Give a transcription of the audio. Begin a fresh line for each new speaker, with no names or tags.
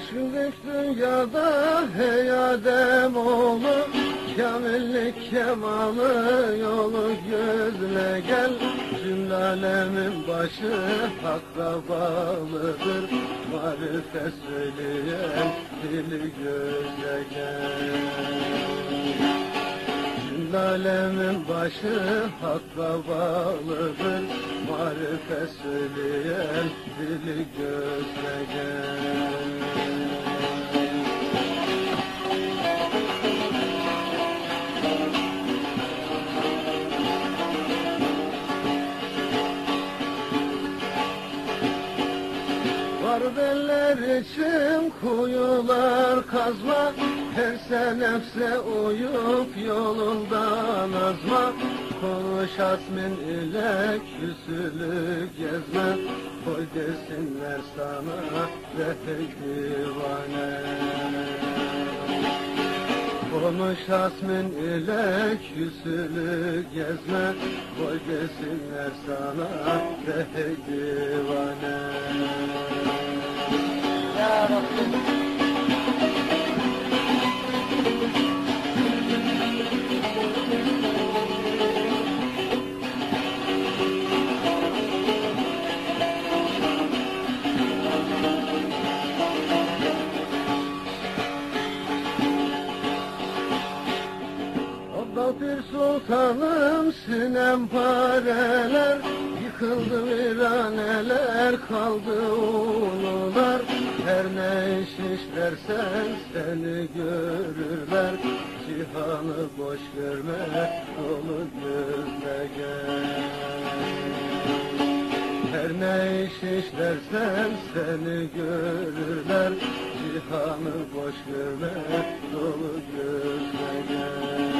Geldik dünyada hey Adem oğlu Kamillik kemalı yolu gözle gel. Cümle alemin başı hakka bağlıdır. Marife söyleyen dili gözle gel. Cümle alemin başı hakka bağlıdır. Marife söyleyen dili gözle gel Var beller için kuyular kazma. Her sen nefse uyup yolundan azma. Konuş asmin ile küsülü gezme. Koy desinler sana zehir divane. Konuş asmin ile küsülü gezme. Koy desinler sana zehir divane Bir sultanım sinem pareler Yıkıldı viraneler kaldı ulular Her ne iş işlersen seni görürler. Cihanı boş görme dolu gözle gel. Her ne iş işlersen seni görürler. Cihanı boş görme dolu gözle gel